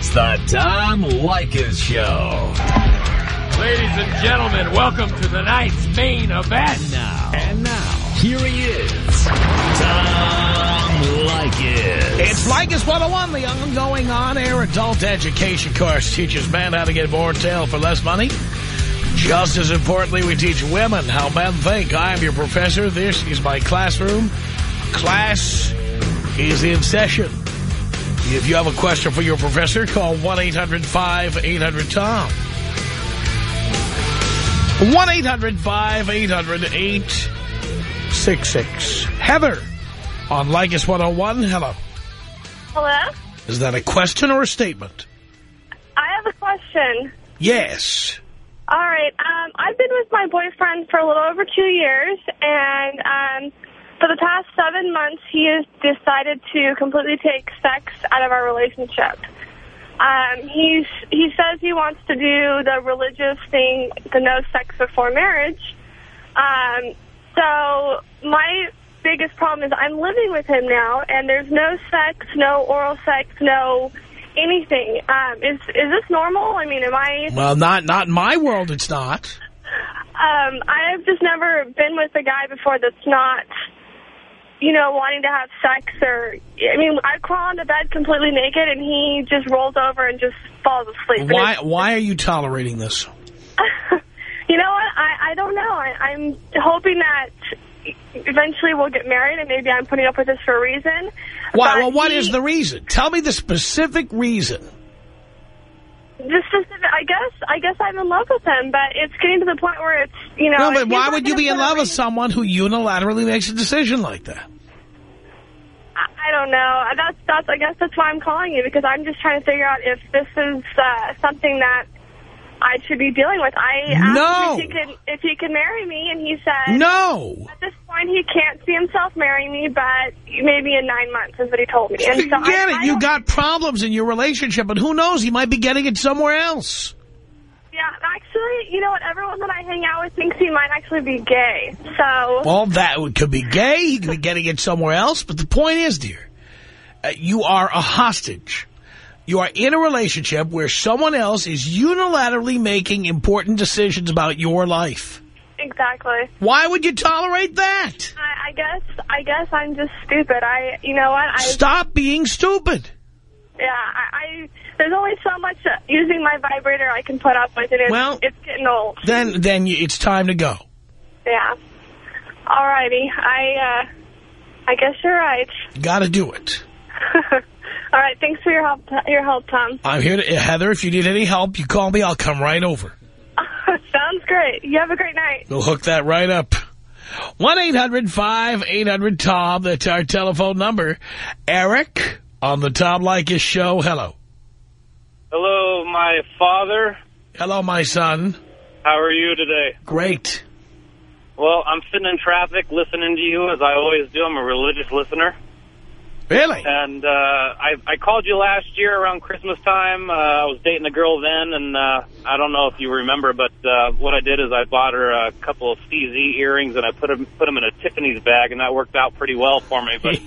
It's the Tom Leykis Show. Ladies and gentlemen, welcome to the night's main event. Now. And now, here he is, Tom Leykis. It's Leykis 101, the ongoing on-air adult education course. Teaches men how to get more tail for less money. Just as importantly, we teach women how men think. I am your professor. This is my classroom. Class is in session. If you have a question for your professor, call 1-800-5800-TOM. 1-800-5800-866. Heather on Leykis 101. Hello. Hello? Is that a question or a statement? I have a question. Yes. All right. Um, I've been with my boyfriend for a little over two years, and um, for the past seven months, he has decided to completely take sex out of our relationship. Um, he's he says he wants to do the religious thing, the no sex before marriage. Um, so my biggest problem is I'm living with him now, and there's no sex, no oral sex, no anything. Um, is is this normal? I mean, am I? Well, not not in my world. It's not. Um, I've just never been with a guy before that's not, you know, wanting to have sex or. I mean, I crawl on the bed completely naked, and he just rolls over and just falls asleep. Why why are you tolerating this? you know what? I I don't know. I, I'm hoping that eventually we'll get married, and maybe I'm putting up with this for a reason. Why? Well, what he- is the reason? Tell me the specific reason. The specific, I guess, I guess I'm in love with him, but it's getting to the point where it's, you know. No, but why would you be in love with someone who unilaterally makes a decision like that? I I don't know. That's that's. I guess that's why I'm calling you because I'm just trying to figure out if this is uh, something that I should be dealing with. I asked No. him if he could if he could marry me, and he said No. At this point, he can't see himself marrying me, but maybe in nine months is what he told me. And so Get I, it. I You got problems in your relationship, but who knows? He might be getting it somewhere else. Yeah, actually, you know what? Everyone that I hang out with thinks he might actually be gay. So Well, that could be gay. He could be getting it somewhere else. But the point is, dear, uh, you are a hostage. You are in a relationship where someone else is unilaterally making important decisions about your life. exactly. Why would you tolerate that? I, I guess I guess I'm just stupid. I you know what? I Stop being stupid. yeah. I, I there's only so much using my vibrator I can put up with, it. it's, Well- it's getting old. Then, then it's time to go. Yeah. Alrighty. I uh, I guess you're right. Got to do it. All right. Thanks for your help. Your help, Tom. I'm here to, Heather, if you need any help, you call me. I'll come right over. Sounds great. You have a great night. We'll hook that right up. 1-800-5800-TOM. That's our telephone number. Eric on the Tom Leykis show. Hello. Hello, my father. Hello, my son. How are you today? Great. Well, I'm sitting in traffic listening to you, as I always do. I'm a religious listener. Really? And uh, I, I called you last year around Christmas time. Uh, I was dating a girl then, and uh, I don't know if you remember, but uh, what I did is I bought her a couple of CZ earrings, and I put them, put them in a Tiffany's bag, and that worked out pretty well for me. But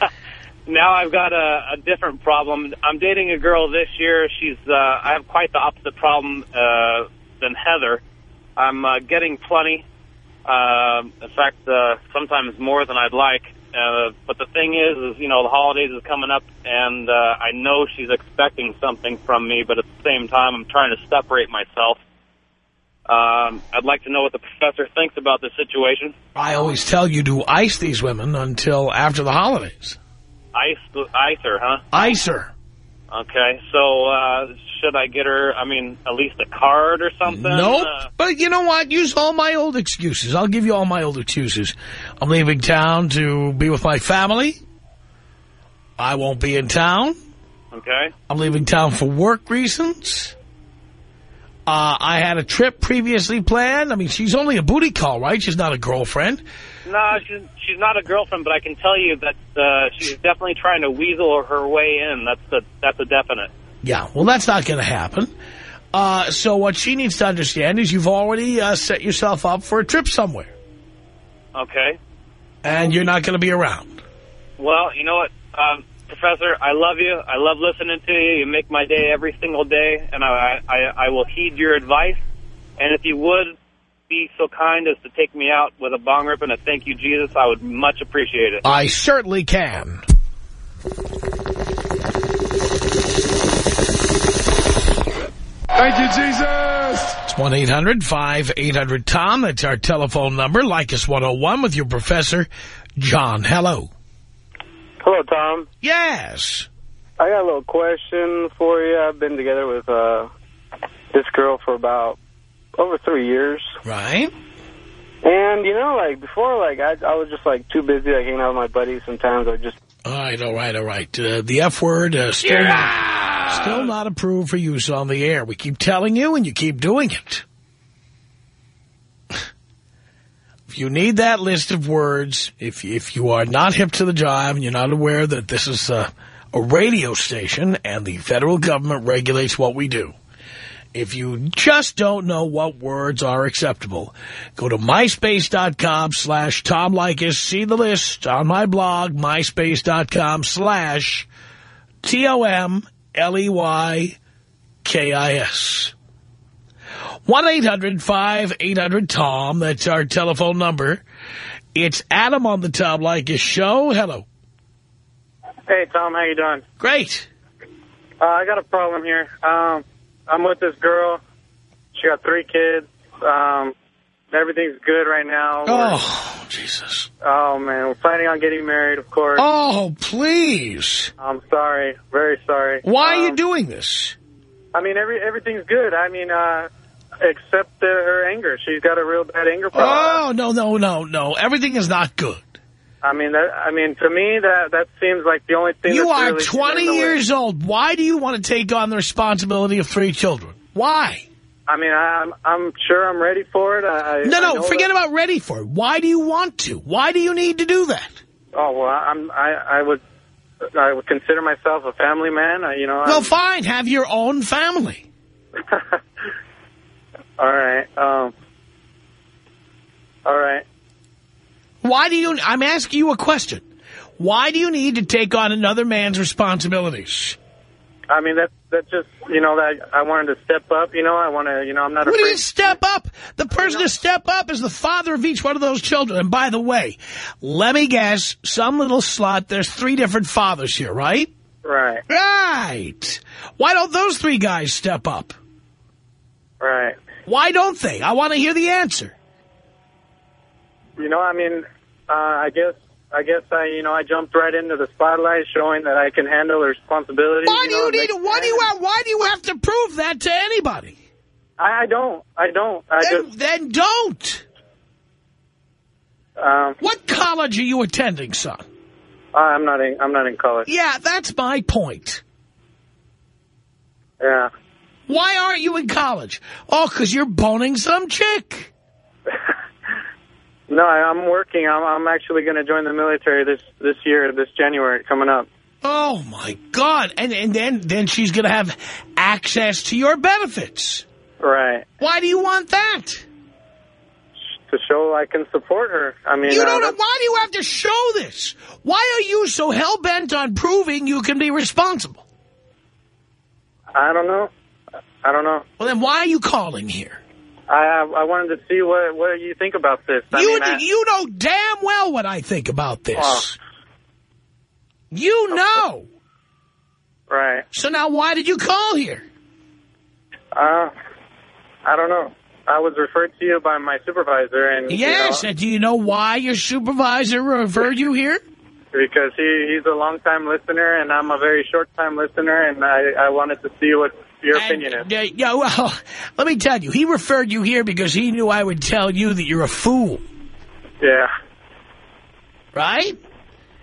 now I've got a, a different problem. I'm dating a girl this year. She's uh, I have quite the opposite problem uh, than Heather. I'm uh, getting plenty. Uh, in fact, uh, sometimes more than I'd like. Uh, but the thing is, is you know the holidays is coming up, and uh, I know she's expecting something from me. But at the same time, I'm trying to separate myself. Um, I'd like to know what the professor thinks about this situation. I always tell you to ice these women until after the holidays. Ice, ice her, huh? Ice her. Okay, so uh, should I get her, I mean, at least a card or something? Nope. Uh, But you know what? Use all my old excuses. I'll give you all my old excuses. I'm leaving town to be with my family. I won't be in town. okay. I'm leaving town for work reasons. Uh, I had a trip previously planned. I mean, she's only a booty call, right? She's not a girlfriend. No, she's, she's not a girlfriend, but I can tell you that uh, she's definitely trying to weasel her way in. That's a, that's a definite. Yeah, well, that's not going to happen. Uh, so what she needs to understand is you've already uh, set yourself up for a trip somewhere. Okay. And you're not going to be around. Well, you know what? Um, Professor, I love you. I love listening to you. You make my day every single day, and I, I, I will heed your advice. And if you would be so kind as to take me out with a bong rip and a thank you, Jesus, I would much appreciate it. I certainly can. Thank you, Jesus. It's 1-800-5800-TOM. That's our telephone number. Leykis 101 with your professor, John. Hello. Hello, Tom. Yes. I got a little question for you. I've been together with uh, this girl for about over three years. Right. And, you know, like, before, like, I, I was just, like, too busy, like, hanging out with my buddies. Sometimes I just... All right, all right, all right. Uh, the F word, uh, still, not, still not approved for use on the air. We keep telling you, and you keep doing it. If you need that list of words, if if you are not hip to the jive and you're not aware that this is a, a radio station and the federal government regulates what we do, if you just don't know what words are acceptable, go to myspace.com slash Tom. See the list on my blog, myspace.com slash T-O-M-L-E-Y-K-I-S. 1-800-5800-TOM. That's our telephone number. It's Adam on the Tom Leykis show. Hello. Hey, Tom, how you doing? Great. Uh, I got a problem here. Um, I'm with this girl. She got three kids. Um, everything's good right now. We're- Oh, Jesus. oh, man, we're planning on getting married, of course. Oh, please. I'm sorry. Very sorry. Why are you Um, doing this? I mean, every everything's good. I mean, uh, except uh, her anger. She's got a real bad anger problem. Oh, no, no, no, no. Everything is not good. I mean, that, I mean, to me, that that seems like the only thing. You are really 20 in way. years old. Why do you want to take on the responsibility of three children? Why? I mean, I'm I'm sure I'm ready for it. I, No, no, forget that- about ready for it. Why do you want to? Why do you need to do that? Oh well, I'm I I would I would consider myself a family man. I, you know. Well, I'm- fine. Have your own family. all right. Um. All right. Why do you... I'm asking you a question. Why do you need to take on another man's responsibilities? I mean, that that just you know that I wanted to step up. You know, I want to. You know, I'm not What do you step up? The person to step up is the father of each one of those children. And by the way, let me guess, some little slut, there's three different fathers here, right? Right. Right. Why don't those three guys step up? Right. Why don't they? I want to hear the answer. You know, I mean, uh, I guess. I guess I, you know, I jumped right into the spotlight, showing that I can handle the responsibility. Why do know, you need why do you have, why do you have to prove that to anybody? I, I don't. I don't. I Then, just. then don't. Um, What college are you attending, son? I'm not in. I'm not in college. Yeah, that's my point. Yeah. Why aren't you in college? Oh, because you're boning some chick. No, I, I'm working. I'm, I'm actually going to join the military this this year, this January coming up. Oh, my God. And, and then, then she's going to have access to your benefits. Right. Why do you want that? To show I can support her. I mean, You uh, don't know. that's- Why do you have to show this? Why are you so hell-bent on proving you can be responsible? I don't know. I don't know. Well, then why are you calling here? I I wanted to see what what you think about this. I you, mean, I, you know damn well what I think about this. Oh. You know. right. So now why did you call here? Uh, I don't know. I was referred to you by my supervisor, and Yes, you know, and do you know why your supervisor referred you here? because he he's a long time listener, and I'm a very short time listener, and I I wanted to see what your opinion is. And, uh, yeah, well, let me tell you, he referred you here because he knew I would tell you that you're a fool, Yeah. right?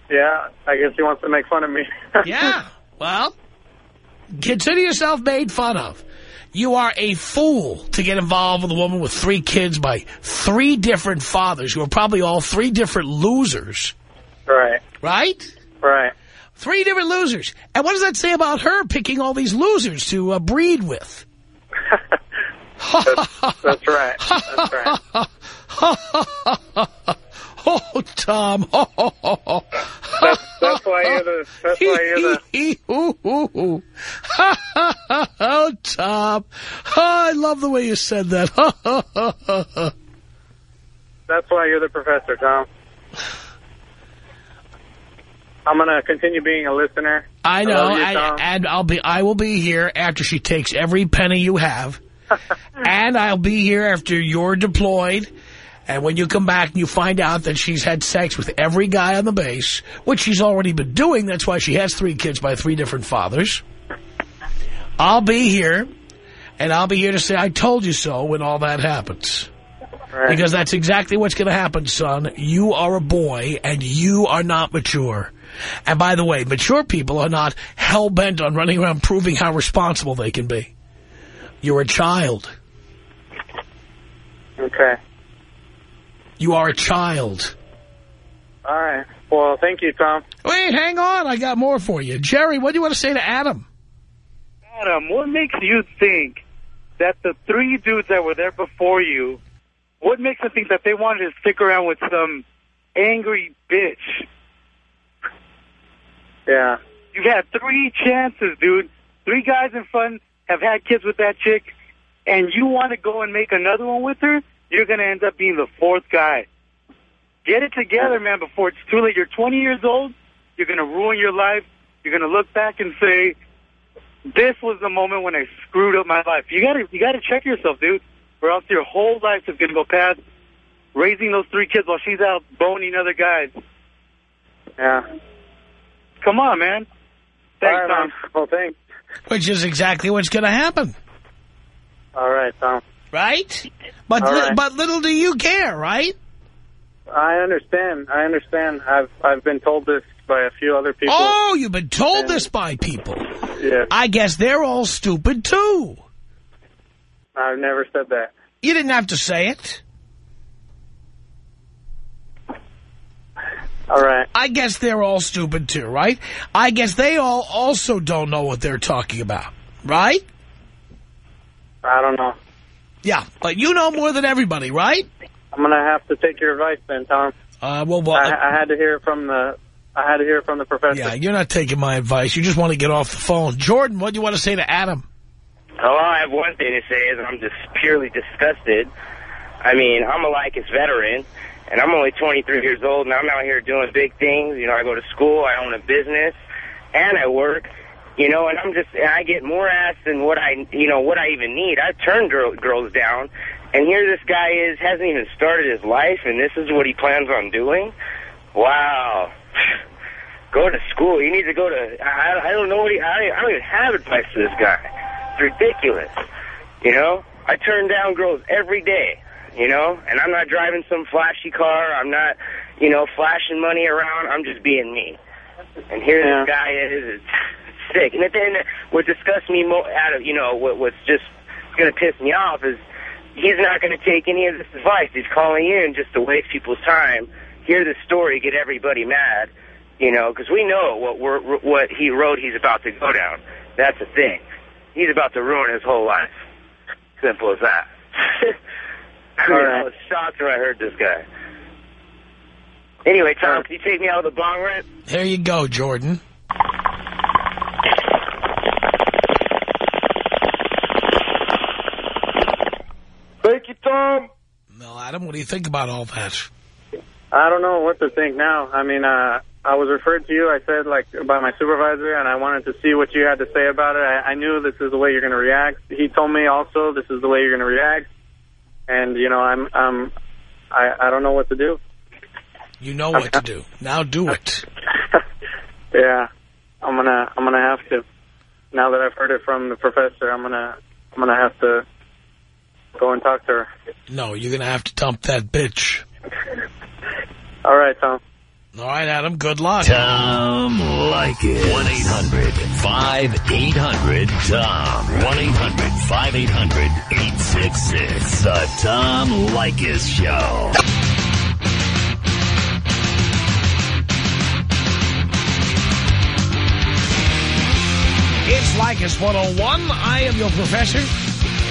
Yeah. I guess he wants to make fun of me. Yeah. Well, consider yourself made fun of. You are a fool to get involved with a woman with three kids by three different fathers who are probably all three different losers, right. right? Right. Three different losers. And what does that say about her picking all these losers to uh, breed with? That's right. That's right. oh, Tom. That's, that's why you're the that's why you're the... oh, Tom. Oh, I love the way you said that. That's why you're the professor, Tom. I'm gonna continue being a listener. I know, and, and I'll be. I will be here after she takes every penny you have, and I'll be here after you're deployed. And when you come back and you find out that she's had sex with every guy on the base, which she's already been doing, that's why she has three kids by three different fathers. I'll be here, and I'll be here to say I told you so when all that happens. Right. Because that's exactly what's going to happen, son. You are a boy, and you are not mature. And by the way, mature people are not hell-bent on running around proving how responsible they can be. You're a child. Okay. You are a child. All right. Well, thank you, Tom. Wait, hang on. I got more for you. Jerry, what do you want to say to Adam? Adam, what makes you think that the three dudes that were there before you, what makes them think that they wanted to stick around with some angry bitch? Yeah. You've had three chances, dude. Three guys in front have had kids with that chick, and you want to go and make another one with her? You're going to end up being the fourth guy. Get it together, man, before it's too late. You're 20 years old. You're going to ruin your life. You're going to look back and say, this was the moment when I screwed up my life. You got to you got to check yourself, dude, or else your whole life is going to go past raising those three kids while she's out boning other guys. Yeah. Come on, man. Thanks, right, Tom. man. Well, thanks. Which is exactly what's going to happen, All right, Tom. right? But li- right. but little do you care, right? I understand. I understand. I've I've been told this by a few other people. Oh, you've been told this by people. Yeah. I guess they're all stupid, too. I've never said that. You didn't have to say it. All right. I guess they're all stupid, too, right? I guess they all also don't know what they're talking about, right? I don't know. Yeah, but you know more than everybody, right? I'm gonna have to take your advice then, Tom. Uh, well, well I, I had to hear from the. I had to hear from the professor. yeah, you're not taking my advice. You just want to get off the phone. Jordan, what do you want to say to Adam? All I have one thing to say is I'm just purely disgusted. I mean, I'm a Leykis veteran, and I'm only 23 years old, and I'm out here doing big things. You know, I go to school, I own a business, and I work. You know, and I'm just, and I get more ass than what I, you know, what I even need. I've turned girl, girls down, and here this guy is, hasn't even started his life, and this is what he plans on doing? Wow. Go to school. You need to go to, I, I don't know what he, I, I don't even have advice for this guy. It's ridiculous. You know, I turn down girls every day, you know, and I'm not driving some flashy car. I'm not, you know, flashing money around. I'm just being me. And here Yeah. this guy is, it's sick. And then what disgusts me mo out of, you know, what, what's just going to piss me off is he's not going to take any of this advice. He's calling in just to waste people's time, hear the story, get everybody mad, you know, because we know what we're, what he wrote he's about to go down. That's the thing. He's about to ruin his whole life. Simple as that. I, All right. I was shocked when I heard this guy. Anyway, Tom, can you take me out of the bong rip? There you go, Jordan. Thank you, Tom. No, Adam, what do you think about all that? I don't know what to think now. I mean, uh, I was referred to you. I said like by my supervisor, and I wanted to see what you had to say about it. I, I knew this is the way you're going to react. He told me also this is the way you're going to react, and you know, I'm, um, I, I don't know what to do. You know what to do. Now do it. yeah, I'm gonna, I'm gonna have to. Now that I've heard it from the professor, I'm gonna, I'm gonna have to go and talk to her. No, you're going to have to dump that bitch. All right, Tom. All right, Adam, good luck. Tom Leykis. 1-800-5800-TOM. 1-800-5800-866. The Tom Leykis Show. It's Leykis 101. I am your professor.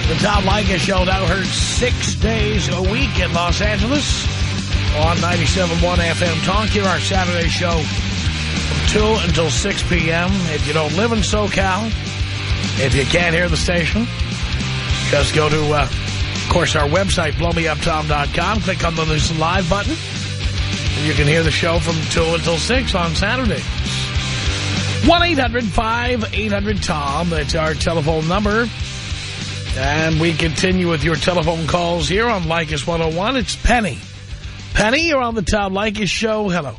The Tom Leykis Show now heard six days a week in Los Angeles on 97.1 FM Talk. Here our Saturday show from 2 until 6 p.m. If you don't live in SoCal, if you can't hear the station, just go to, uh, of course, our website, blowmeuptom.com. Click on the Listen Live button. And you can hear the show from 2 until 6 on Saturdays. 1-800-5800-TOM. That's our telephone number. And we continue with your telephone calls here on Leykis 101. It's Penny. Penny, you're on the Tom Leykis show. Hello.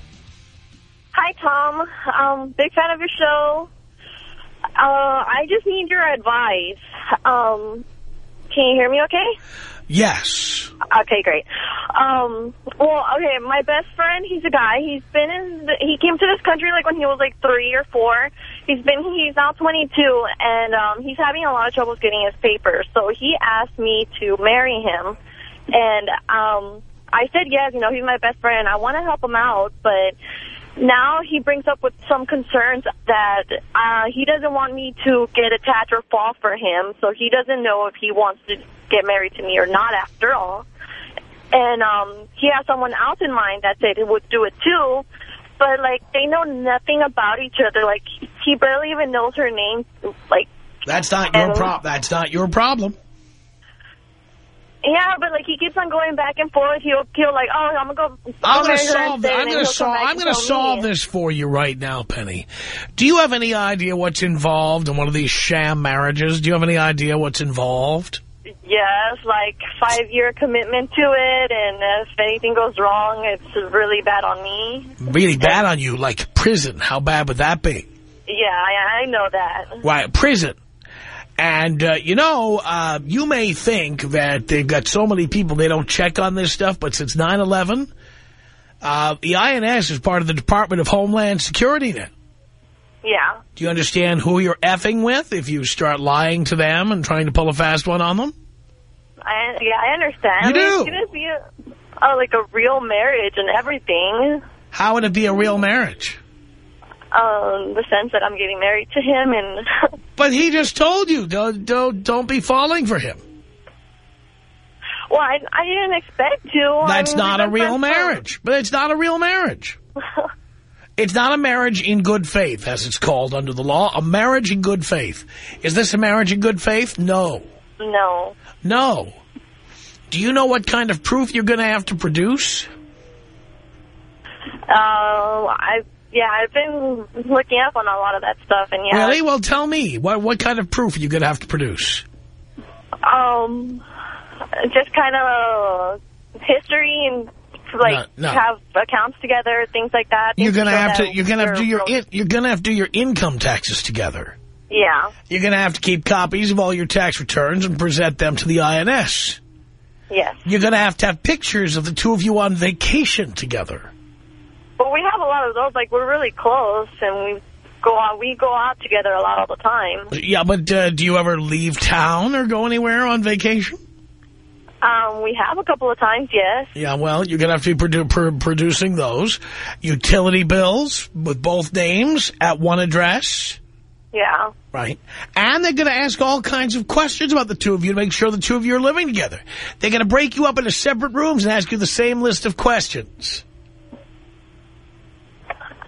Hi, Tom. Um, big fan of your show. Uh, I just need your advice. Um, can you hear me okay? Yes. Okay, great. Um, well, okay, my best friend, he's a guy. He's been in, the, he came to this country like when he was like three or four. He's been, he's now 22, and um, he's having a lot of troubles getting his papers. So he asked me to marry him, and um, I said yes. You know, he's my best friend. I want to help him out, but now he brings up with some concerns that uh, he doesn't want me to get attached or fall for him, so he doesn't know if he wants to get married to me or not after all. And um, he has someone else in mind that said he would do it too, but like they know nothing about each other. Like he barely even knows her name. Like That's not your problem. That's not your problem. Yeah, but like he keeps on going back and forth. He'll he'll like, oh, I'm gonna go. I'm going to solve. instead, I'm gonna solve. I'm going to solve me. this for you right now, Penny. Do you have any idea what's involved in one of these sham marriages? Do you have any idea what's involved? Yes, like five-year commitment to it, and if anything goes wrong, it's really bad on me. Really bad on you, like prison. How bad would that be? Yeah, I, I know that. Why, prison. And, uh, you know, uh, you may think that they've got so many people they don't check on this stuff, but since 9-11, uh, the INS is part of the Department of Homeland Security now. Yeah. Do you understand who you're effing with if you start lying to them and trying to pull a fast one on them? I, yeah, I understand. You I mean, do. It's going to be a, a, like a real marriage and everything. How would it be a real marriage? Um, the sense that I'm getting married to him and... But he just told you, don't, don't, don't be falling for him. well, I, I didn't expect to. That's I'm not a real marriage. But it's not a real marriage. It's not a marriage in good faith, as it's called under the law. A marriage in good faith. Is this a marriage in good faith? No. no. No. Do you know what kind of proof you're going to have to produce? Uh, I yeah, I've been looking up on a lot of that stuff, and yeah, Really? Well, tell me. What, what kind of proof are you going to have to produce? um, just kind of history and like No, no. have accounts together, things like that. You're going to have to you're going to have to do your in, you're going to have to do your income taxes together. yeah, You're going to have to keep copies of all your tax returns and present them to the INS. yes. You're going to have to have pictures of the two of you on vacation together. But we have a lot of those. Like we're really close, and we go out. We go out together a lot all the time. Yeah, but uh, do you ever leave town or go anywhere on vacation? Um, we have a couple of times, yes. Yeah, well, you're going to have to be produ pr producing those. Utility bills with both names at one address. Yeah. Right. And they're going to ask all kinds of questions about the two of you to make sure the two of you are living together. They're going to break you up into separate rooms and ask you the same list of questions.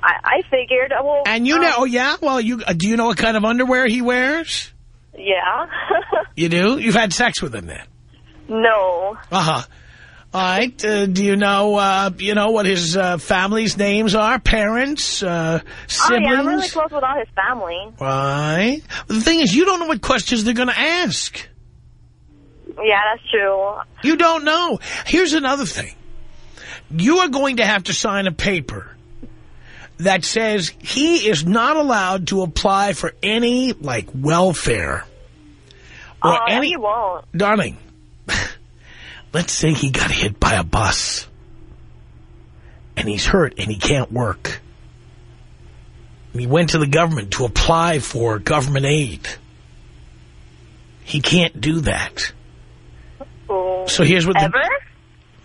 I, I figured. uh, Well, And you um, know, oh yeah? Well, you uh, do you know what kind of underwear he wears? Yeah. You do? You've had sex with him then? no. Uh-huh. All right. Uh, do you know, uh, you know what his uh, family's names are? Parents? Uh, Oh, yeah, I'm really close with all his family. Right. The thing is, you don't know what questions they're going to ask. Yeah, that's true. You don't know. Here's another thing. You are going to have to sign a paper that says he is not allowed to apply for any, like, welfare. Or oh, any... he won't. Darling, let's say he got hit by a bus. And he's hurt and he can't work. And he went to the government to apply for government aid. He can't do that. Ooh. So here's what the- Ever?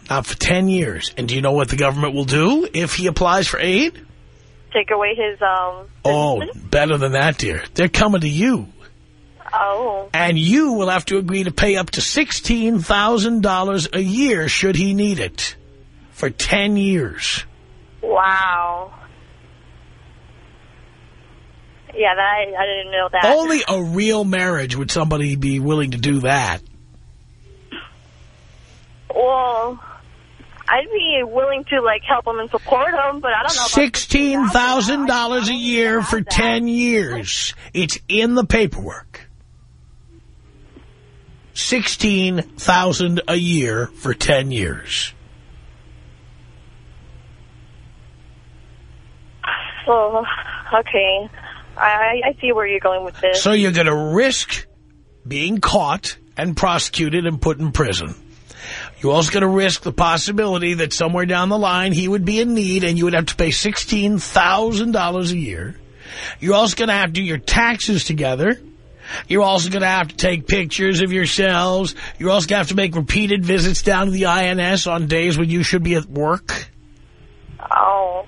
Not for 10 years. And do you know what the government will do if he applies for aid? Take away his, um... Oh, business? better than that, dear. They're coming to you. Oh. And you will have to agree to pay up to $16,000 a year should he need it. For 10 years. Wow. Yeah, that I, I didn't know that. Only a real marriage would somebody be willing to do that. Well, I'd be willing to like help them and support them, but I don't know. About Sixteen thousand dollars a year for that. ten years. It's in the paperwork. Sixteen thousand a year for ten years. Oh, okay. I I see where you're going with this. So you're going to risk being caught and prosecuted and put in prison. You're also going to risk the possibility that somewhere down the line he would be in need and you would have to pay $16,000 a year. You're also going to have to do your taxes together. You're also going to have to take pictures of yourselves. You're also going to have to make repeated visits down to the INS on days when you should be at work. oh,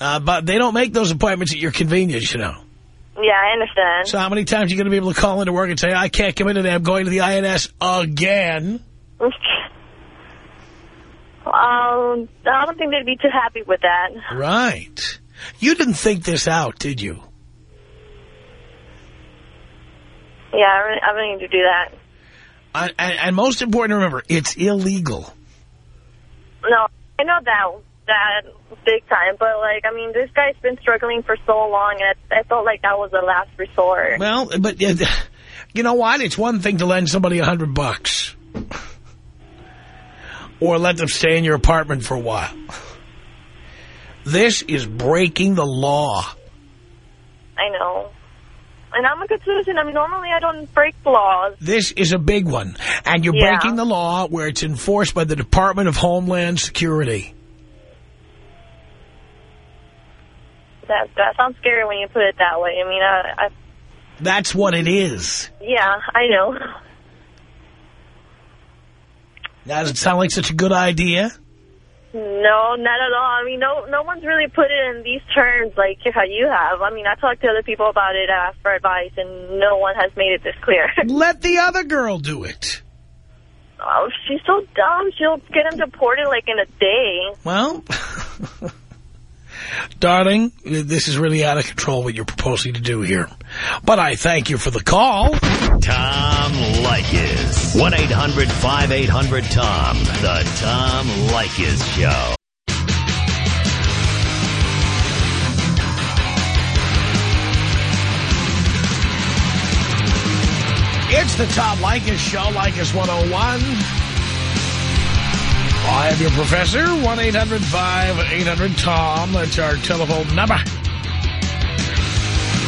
Uh, but they don't make those appointments at your convenience, you know. Yeah, I understand. So how many times are you going to be able to call into work and say, I can't come in today, I'm going to the INS again? um, I don't think they'd be too happy with that. Right. You didn't think this out, did you? Yeah, I really, I really need to do that. I, and, and most important, to remember, it's illegal. No, I know that that big time, but like, I mean, this guy's been struggling for so long, and I, I felt like that was the last resort. Well, but uh, you know what? It's one thing to lend somebody a hundred bucks. Or let them stay in your apartment for a while. This is breaking the law. I know. And I'm a good citizen. I mean, normally I don't break the laws. This is a big one. And you're Yeah. breaking the law where it's enforced by the Department of Homeland Security. That that sounds scary when you put it that way. I mean, I, I That's what it is. yeah, I know. Now, does it sound like such a good idea? No, not at all. I mean, no, no one's really put it in these terms like how you have. I mean, I talked to other people about it, asked for advice, and no one has made it this clear. Let the other girl do it. oh, she's so dumb. She'll get him deported like in a day. Well, darling, this is really out of control what you're proposing to do here. But I thank you for the call. Tom Leykis. 1-800-5800-TOM. The Tom Leykis Show. It's the Tom Leykis Show, Leykis 101. I am your professor, 1-800-5800-TOM. That's our telephone number.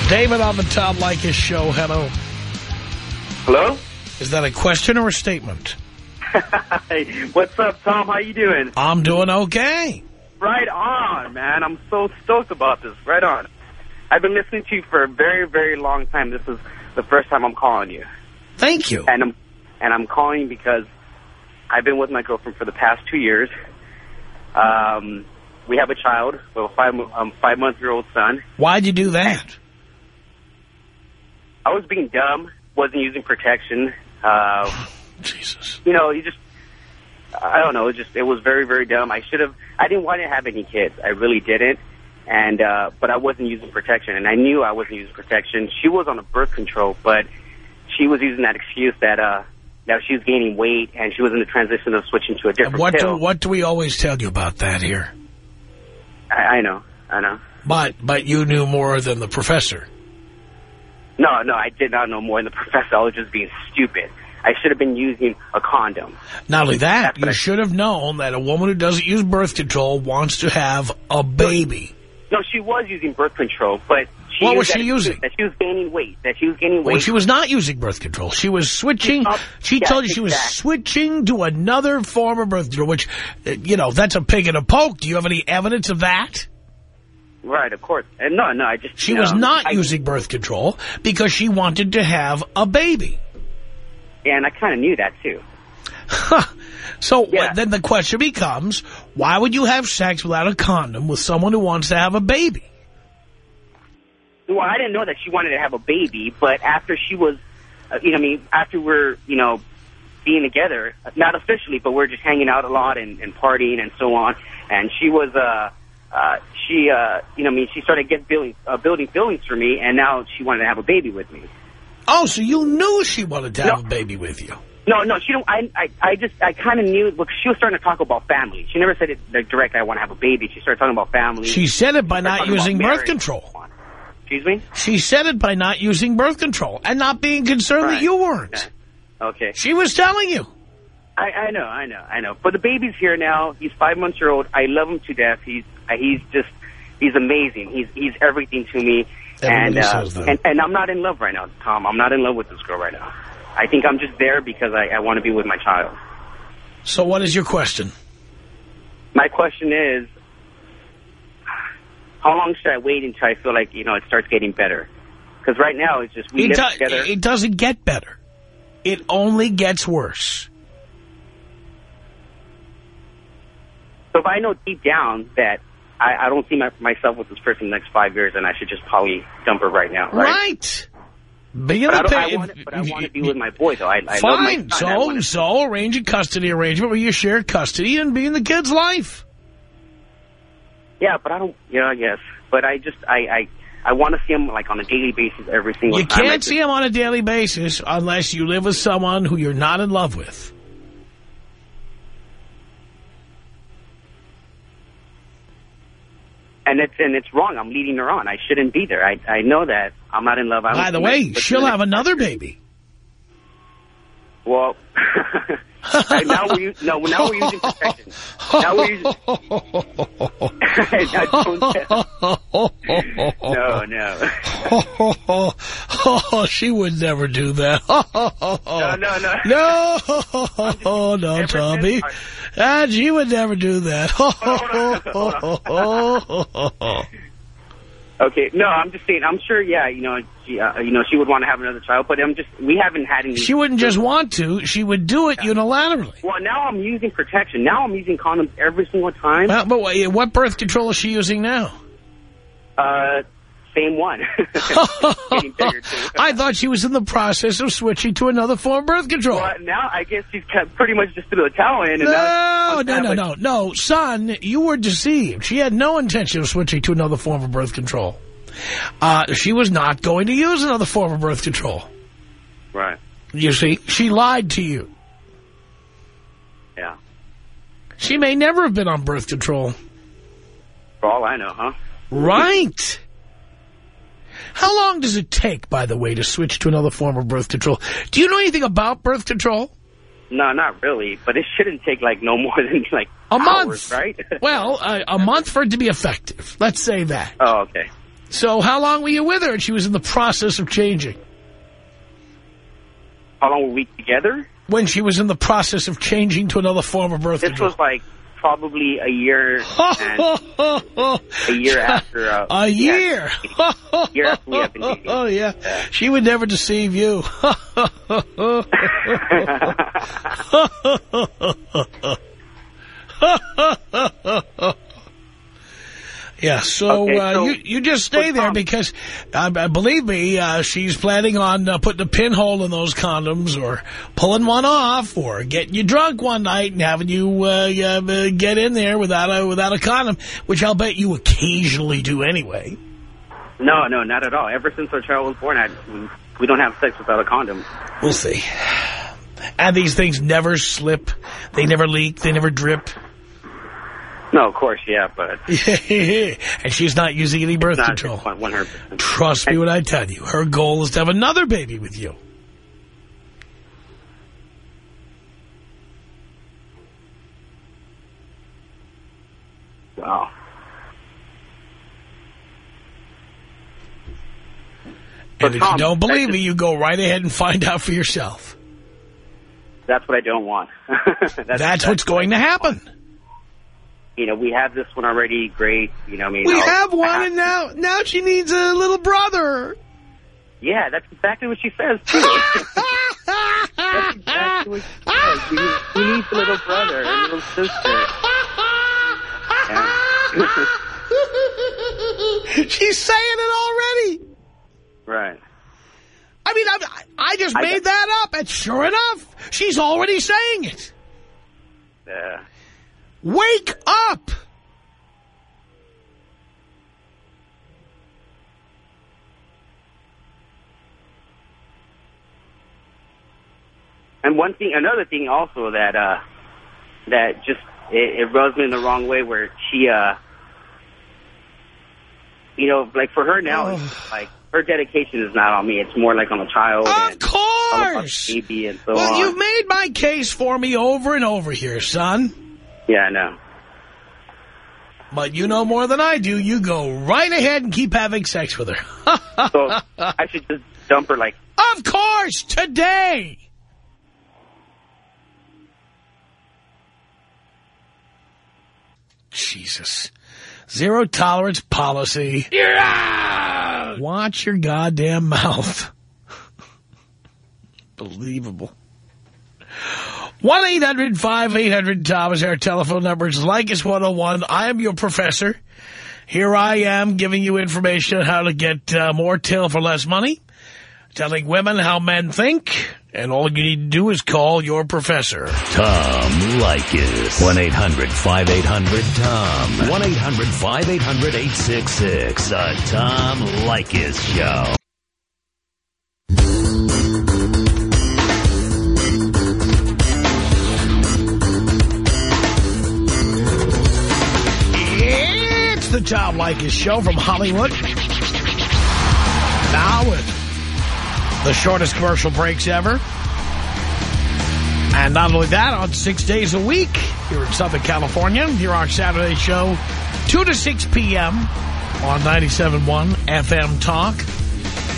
David on the Tom Leykis Show, hello. Hello? Is that a question or a statement? What's up, Tom? How you doing? I'm doing okay. Right on, man. I'm so stoked about this. Right on. I've been listening to you for a very, very long time. This is the first time I'm calling you. Thank you. And I'm and I'm calling because I've been with my girlfriend for the past two years. Um, we have a child, a five um, five month year old son. Why'd you do that? I was being dumb, wasn't using protection. Uh, Jesus. you know, you just, I don't know, it just, it was very, very dumb. I should have, I didn't want to have any kids. I really didn't. And, uh, but I wasn't using protection and I knew I wasn't using protection. She was on a birth control, but she was using that excuse that, uh, that she was gaining weight and she was in the transition of switching to a different What do, pill. what do we always tell you about that here? I, I know, I know. But, but you knew more than the professor. No, no, I did not know more than the professor. I was just being stupid. I should have been using a condom. Not only that, That's you should have known that a woman who doesn't use birth control wants to have a baby. No, she was using birth control, but she What was she that using? That she was gaining weight. That she was gaining weight. Well, she was not using birth control. She was switching. Uh, She yeah, told you she was switching to another form of birth control, which, uh, you know, that's a pig in a poke. Do you have any evidence of that? Right, of course. And no, no, I just She no, was not I, using birth control because she wanted to have a baby. And I kind of knew that too. so Yeah. uh, then the question becomes, why would you have sex without a condom with someone who wants to have a baby? Well, I didn't know that she wanted to have a baby, but after she was, uh, you know, I mean, after we're, you know, being together, not officially, but we're just hanging out a lot and, and partying and so on. And she was, uh, uh, she, uh, you know, I mean, she started get building, uh, building feelings for me, and now she wanted to have a baby with me. Oh, so you knew she wanted to have No. a baby with you. No, no, she don't. I, I, I just, I kind of knew. Look, she was starting to talk about family. She never said it like, direct. I want to have a baby. She started talking about family. She said it by not using birth control. Excuse me. She said it by not using birth control and not being concerned that you weren't. Okay. She was telling you. I, I know, I know, I know. But the baby's here now. He's five months old. I love him to death. He's, uh, he's just, he's amazing. He's, he's everything to me. Everybody and, uh, and and I'm not in love right now, Tom. I'm not in love with this girl right now. I think I'm just there because I, I want to be with my child. So what is your question? My question is, how long should I wait until I feel like you know it starts getting better? Because right now it's just we It, live together. it doesn't get better. It only gets worse. So if I know deep down that I, I don't see my, myself with this person in the next five years, then I should just probably dump her right now, right? Right. Be But I, I want to, but I want to be with my boy, though. I, I love Fine. my son. So, so arrange a custody arrangement where you share custody and be in the kid's life. Yeah, but I don't. Yeah, yes, but I just I I, I want to see him like on a daily basis every single You time. Can't see him on a daily basis unless you live with someone who you're not in love with. and it's and it's wrong. I'm leading her on. I shouldn't be there. I I know that I'm not in love. I By the way, she'll have another baby. Well, now we're no, now we're using protection. Now we're using. No, no. oh, she would never do that. No, no, no. No, oh, no, Tommy. since Ah, she would never do that. Okay, no, I'm just saying. I'm sure. Yeah, you know, she, uh, you know, she would want to have another child, but I'm just. We haven't had any. she wouldn't just want to. She would do it unilaterally. Well, now I'm using protection. Now I'm using condoms every single time. Well, but what birth control is she using now? Uh, same one. Getting bigger too. I thought she was in the process of switching to another form of birth control. Well, now I guess she's kept pretty much just threw the towel in. And No, I'm no, no, like- no, no. Son, you were deceived. She had no intention of switching to another form of birth control. Uh, she was not going to use another form of birth control. Right. You see, she lied to you. Yeah. She may never have been on birth control. For all I know, huh? Right. How long does it take, by the way, to switch to another form of birth control? Do you know anything about birth control? No, not really. But it shouldn't take like no more than like A hours, month. right? Well, a, a month for it to be effective. Let's say that. oh, okay. So how long were you with her? And she was in the process of changing. How long were we together? When she was in the process of changing to another form of birth This control. was like probably a year and a year after. Uh, a year. year after we have been dating. Oh, yeah. She would never deceive you. Yeah, so, Okay, uh, so- you, you just stay there Tom- because, uh, believe me, uh, she's planning on uh, putting a pinhole in those condoms or pulling one off or getting you drunk one night and having you uh, uh, get in there without a, without a condom, which I'll bet you occasionally do anyway. No, no, not at all. Ever since our child was born, I, we, we don't have sex without a condom. We'll see. And these things never slip. They never leak. They never drip. No, of course, yeah, but and she's not using any birth control. one hundred percent. Trust me when I tell you. Her goal is to have another baby with you. Wow. And if you don't believe that's me, you go right ahead and find out for yourself. That's what I don't want. that's, That's, what's going to happen. You know, we have this one already. Great. You know, I mean, We I'll- have one, and now now she needs a little brother. Yeah, that's exactly what she says too. that's exactly what she says. We need, we need a little brother, a little sister. She's saying it already. right. I mean, I, I just I- made that up, and sure enough, she's already saying it. Yeah. Wake up! And one thing, another thing also that, uh, that just, it, it rubs me in the wrong way where she, uh, you know, like for her now, oh. like her dedication is not on me. It's more like on the child. Of course. baby and so well, on. you've made my case for me over and over here, son. Yeah, I know. But you know more than I do. You go right ahead and keep having sex with her. So I should just dump her like Of course, today. Jesus. Zero tolerance policy. You're out! Watch your goddamn mouth. Believable. 1-800-5800-TOM is our telephone number. It's Leykis 101. I am your professor. Here I am giving you information on how to get uh, more tail for less money, telling women how men think, and all you need to do is call your professor. Tom Leykis. 1-800-5800-TOM. 1-800-5800-866. The Tom Leykis Show. The Tom Leykis Show from Hollywood. Now with the shortest commercial breaks ever. And not only that, on six days a week here in Southern California, here our Saturday show, 2 to 6 p.m. on 97.1 FM Talk.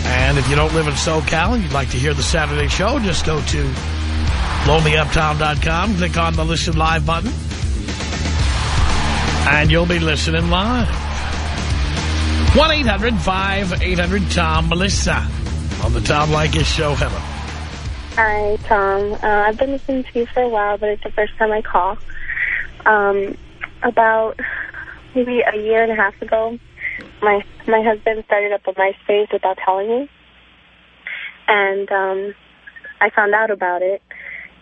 And if you don't live in SoCal and you'd like to hear the Saturday show, just go to blowmeuptom.com, click on the Listen Live button, and you'll be listening live. 1-800-5800-TOM Melissa on the Tom Leykis Show. Hello. Hi, Tom. Uh, I've been listening to you for a while, but it's the first time I call. Um, about maybe a year and a half ago, my my husband started up a MySpace without telling me, and um, I found out about it.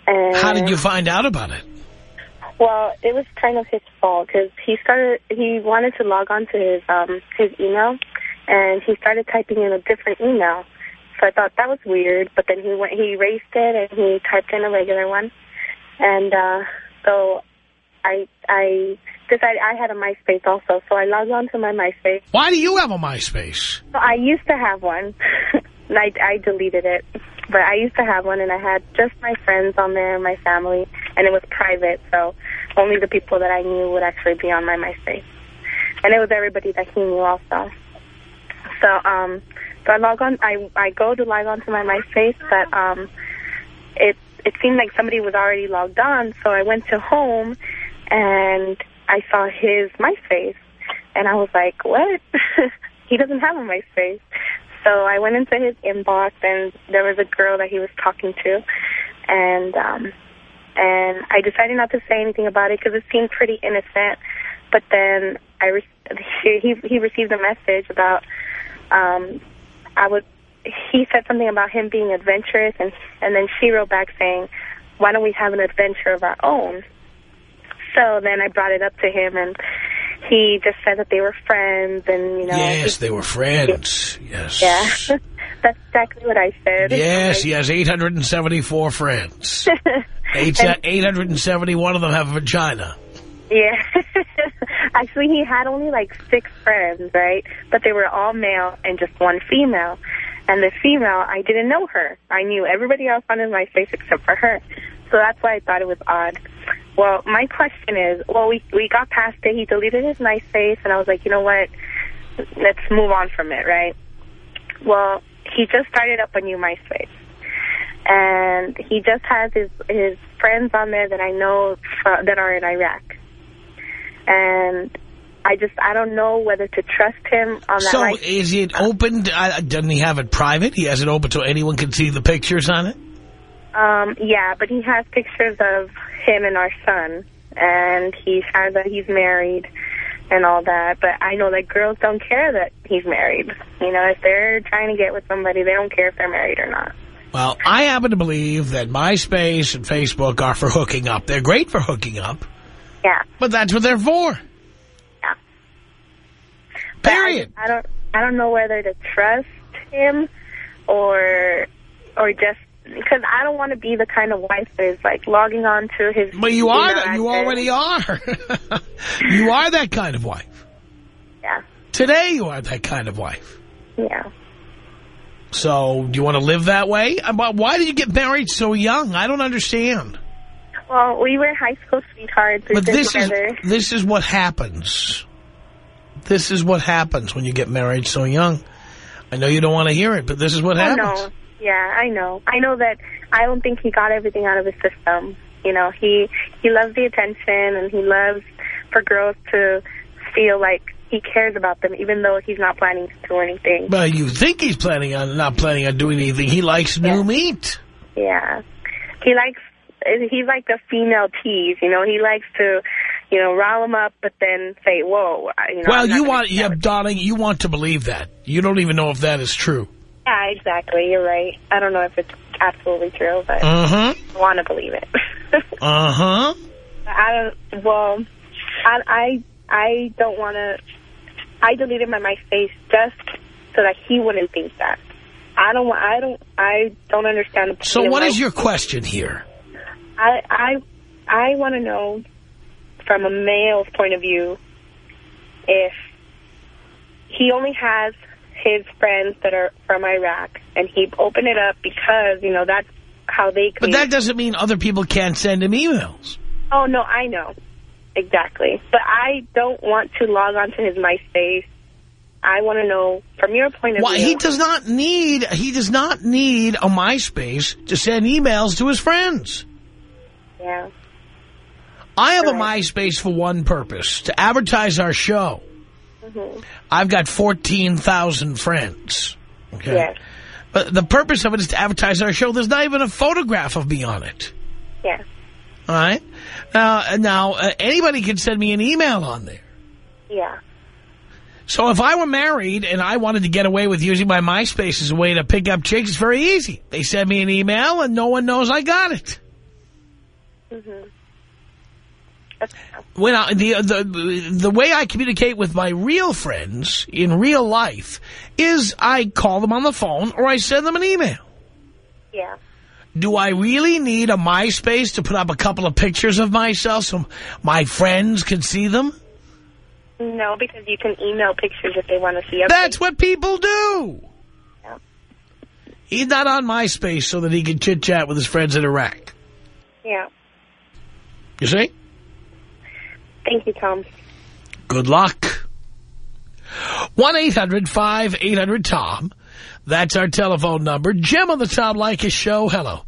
And How did you find out about it? Well, it was kind of his fault because he started. He wanted to log on to his um his email, and he started typing in a different email. So I thought that was weird, but then he went, he erased it and he typed in a regular one, and uh, so I I decided I had a MySpace also, so I logged on to my MySpace. Why do you have a MySpace? So I used to have one, and I, I deleted it. But I used to have one, and I had just my friends on there, my family, and it was private, so only the people that I knew would actually be on my MySpace. And it was everybody that he knew also. So, um, so I log on, I, I go to log on to my MySpace, but, um, it, it seemed like somebody was already logged on, so I went to home, and I saw his MySpace, and I was like, what? he doesn't have a MySpace. So I went into his inbox, and there was a girl that he was talking to, and um, and I decided not to say anything about it because it seemed pretty innocent. But then I re- he he received a message about um, I would. He said something about him being adventurous, and and then she wrote back saying, "Why don't we have an adventure of our own?" So then I brought it up to him, and he just said that they were friends, and you know. Yes, he- they were friends. Yes. Yeah, that's exactly what I said. Yes, he has 874 friends. Eight, And- 871 of them have a vagina. Yeah. Actually, he had only like six friends, right? But they were all male and just one female. And the female, I didn't know her. I knew everybody else on his MySpace except for her. So that's why I thought it was odd. Well, my question is, well, we we got past it. He deleted his MySpace, and I was like, you know what? Let's move on from it, right? Well, he just started up a new MySpace. And he just has his his friends on there that I know fr that are in Iraq and I just I don't know whether to trust him on that. So like, is it open? Uh, doesn't he have it private? He has it open so anyone can see the pictures on it? Um, yeah, but he has pictures of him and our son, and he has that he's married and all that. But I know that girls don't care that he's married. You know, if they're trying to get with somebody, they don't care if they're married or not. Well, I happen to believe that MySpace and Facebook are for hooking up. They're great for hooking up, Yeah. but that's what they're for. Yeah. But I- Period. I, don't I don't know whether to trust him or or just because I don't want to be the kind of wife that is like logging on to his. But you are. That, you already are. you are that kind of wife. Yeah. Today you are that kind of wife. Yeah. So do you want to live that way? Uh, Why did you get married so young? I don't understand. Well, we were high school sweethearts. But this is this is what happens. This is what happens when you get married so young. I know you don't want to hear it, but this is what Oh, happens. no. Yeah, I know. I know that I don't think he got everything out of his system. You know, he he loves the attention and he loves for girls to feel like he cares about them, even though he's not planning to do anything. But you think he's planning on not planning on doing anything. He likes new meat. Yeah. He likes, he's like the female tease, you know, he likes to, you know, rile him up, but then say, whoa, you know. well, you want, yeah, darling, you want to believe that. You don't even know if that is true. Yeah, exactly, you're right. I don't know if it's absolutely true, but Uh-huh. I want to believe it. Uh-huh. I don't, well, I, I, I don't want to, I deleted my MySpace just so that he wouldn't think that. I don't, wa- I don't, I don't understand the So what is your question here? I I I want to know from a male's point of view if he only has his friends that are from Iraq and he opened it up because you know that's how they But that doesn't mean other people can't send him emails. Oh no, I know exactly, but I don't want to log on to his MySpace. I want to know from your point of Why, view. he does not need, he does not need a MySpace to send emails to his friends. Yeah. I have a MySpace for one purpose, to advertise our show. Hmm I've got 14,000 friends. Okay. Yes. But the purpose of it is to advertise our show. There's not even a photograph of me on it. Yeah. All right? Now, now uh, anybody can send me an email on there. Yeah. So if I were married and I wanted to get away with using my MySpace as a way to pick up chicks, it's very easy. They send me an email and no one knows I got it. hmm When I, the, the, the way I communicate with my real friends in real life is I call them on the phone or I send them an email. Yeah. Do I really need a MySpace to put up a couple of pictures of myself so my friends can see them? No, because you can email pictures if they want to see. them. That's what people do. Yeah. He's not on MySpace so that he can chit-chat with his friends in Iraq. Yeah. You see? Thank you, Tom. Good luck. 1-800-5800-TOM. That's our telephone number. Jim on the Tom Leykis show. Hello.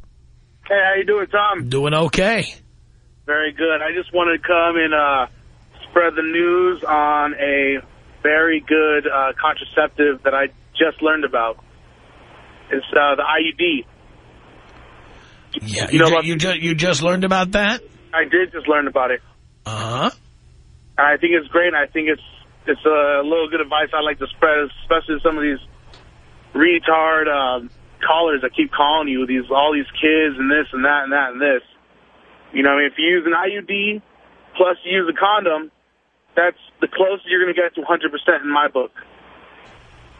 Hey, how you doing, Tom? Doing okay. Very good. I just wanted to come and uh, spread the news on a very good uh, contraceptive that I just learned about. It's uh, the IUD. Yeah, You you, know ju- you, ju- you just learned about that? I did just learn about it. Uh-huh. I think it's great. I think it's it's a little good advice I'd like to spread, especially some of these retard um, callers that keep calling you, these all these kids and this and that and that and this. You know, if you use an IUD plus you use a condom, that's the closest you're going to get to 100% in my book.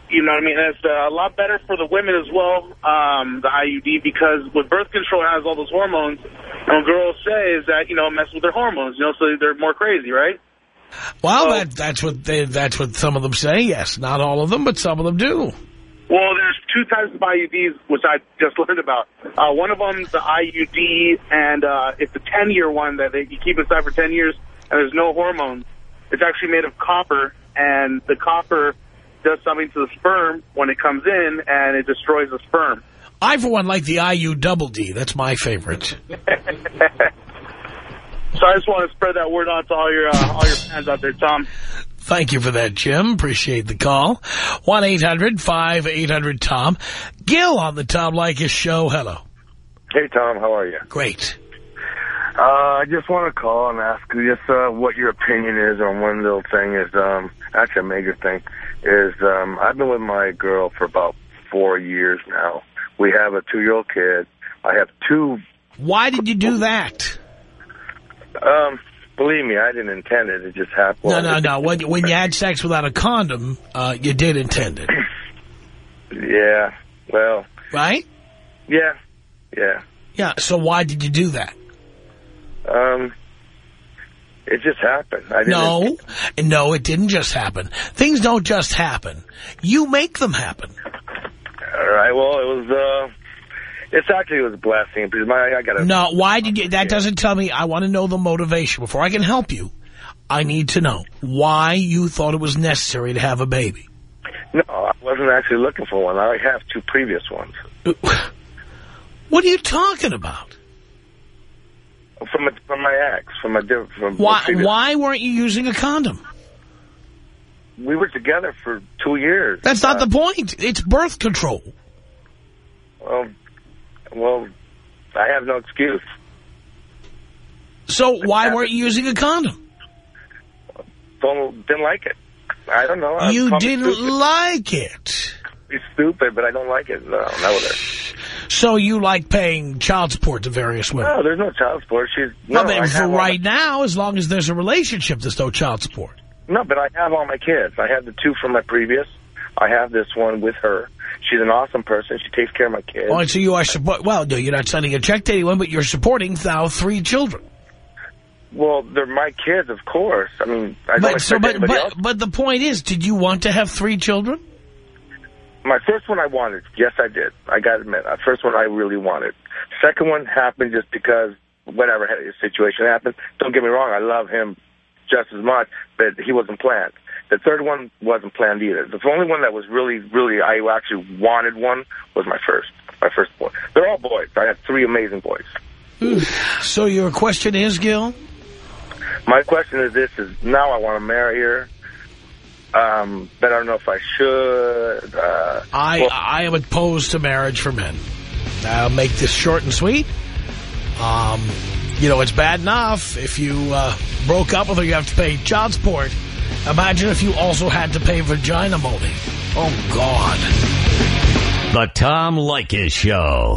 You know what I mean? It's uh, a lot better for the women as well, um, the IUD, because with birth control it has all those hormones. And what girls say is that, you know, it with their hormones, you know, so they're more crazy, right? Well, that, that's what they, that's what some of them say. Yes, not all of them, but some of them do. Well, there's two types of IUDs, which I just learned about. Uh, one of them's the IUD, and uh, it's a 10-year one that they, you keep inside for 10 years, and there's no hormones. It's actually made of copper, and the copper does something to the sperm when it comes in, and it destroys the sperm. I, for one, like the IU double D. That's my favorite. So I just want to spread that word out to all your uh, all your fans out there, Tom. Thank you for that, Jim. Appreciate the call. 1-800-5800-TOM. Gil on the Tom Leykis show. Hello. Hey, Tom, how are you? Great. Uh, I just want to call and ask you just uh, what your opinion is on one little thing. Is um, actually a major thing. Is um, I've been with my girl for about four years now. We have a two-year-old kid. I have two. Why did you do that? Um, believe me, I didn't intend it. It just happened. no, no, no. When, when you had sex without a condom, uh, you did intend it. Yeah. Well. Right? Yeah. Yeah. Yeah, so why did you do that? Um, it just happened. I didn't, No, no, it didn't just happen. Things don't just happen. You make them happen. All right. Well, it was. Uh, it's actually was a blessing because my I got a. No, why did you, that doesn't tell me, I want to know the motivation. Before I can help you, I need to know why you thought it was necessary to have a baby. No, I wasn't actually looking for one. I have two previous ones What are you talking about? from a, from my ex from a different. From Why, a why weren't you using a condom? We were together for two years. That's not Uh, the point. It's birth control. Well, well, I have no excuse. So why weren't you using a condom? Don't didn't like it. I don't know. I'm You didn't stupid. like it. It's stupid, but I don't like it. No, no, with her. So you like paying child support to various women? No, there's no child support. She's no. I mean, I for right now, as long as there's a relationship, there's no child support. No, but I have all my kids. I have the two from my previous. I have this one with her. She's an awesome person. She takes care of my kids. Oh, and so you are support. Well, no, you're not sending a check to anyone, but you're supporting now three children. Well, they're my kids, of course. I mean, I don't But so, but but, else. but the point is, did you want to have three children? My first one I wanted. Yes, I did. I got to admit. The first one I really wanted. Second one happened just because whatever situation happened. Don't get me wrong. I love him just as much, but he wasn't planned. The third one wasn't planned either. The only one that was really, really, I actually wanted one was my first. My first boy. They're all boys. I have three amazing boys. So your question is, Gil? My question is this, is now I want to marry her. Um, but I don't know if I should. Uh, I well, I am opposed to marriage for men. I'll make this short and sweet. Um, you know, it's bad enough if you uh, broke up with her, you have to pay child support. Imagine if you also had to pay vagina molding. Oh, God. The Tom Leykis Show.